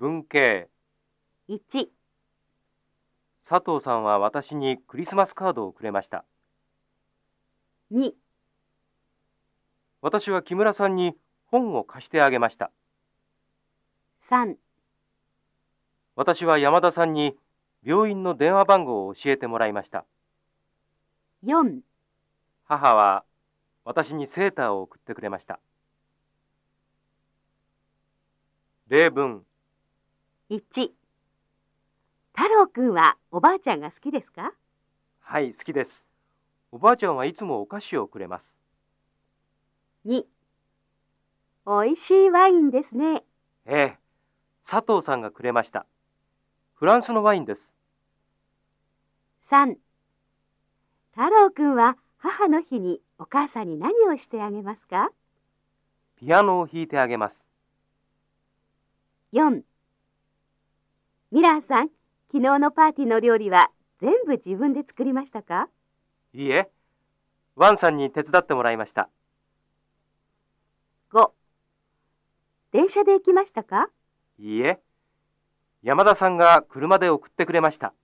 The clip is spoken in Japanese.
文系。1、佐藤さんは私にクリスマスカードをくれました。2、私は木村さんに本を貸してあげました。3、私は山田さんに病院の電話番号を教えてもらいました。4、母は私にセーターを送ってくれました。例文1。太郎くんはおばあちゃんが好きですか？はい好きですおばあちゃんはいつもお菓子をくれます ?2。おいしいワインですね。ええ佐藤さんがくれましたフランスのワインです3。太郎くんは母の日にお母さんに何をしてあげますか？ピアノを弾いてあげます ?4。ミラーさん、昨日のパーティーの料理は全部自分で作りましたか？いいえワンさんに手伝ってもらいました ?5。電車で行きましたか？いいえ山田さんが車で送ってくれました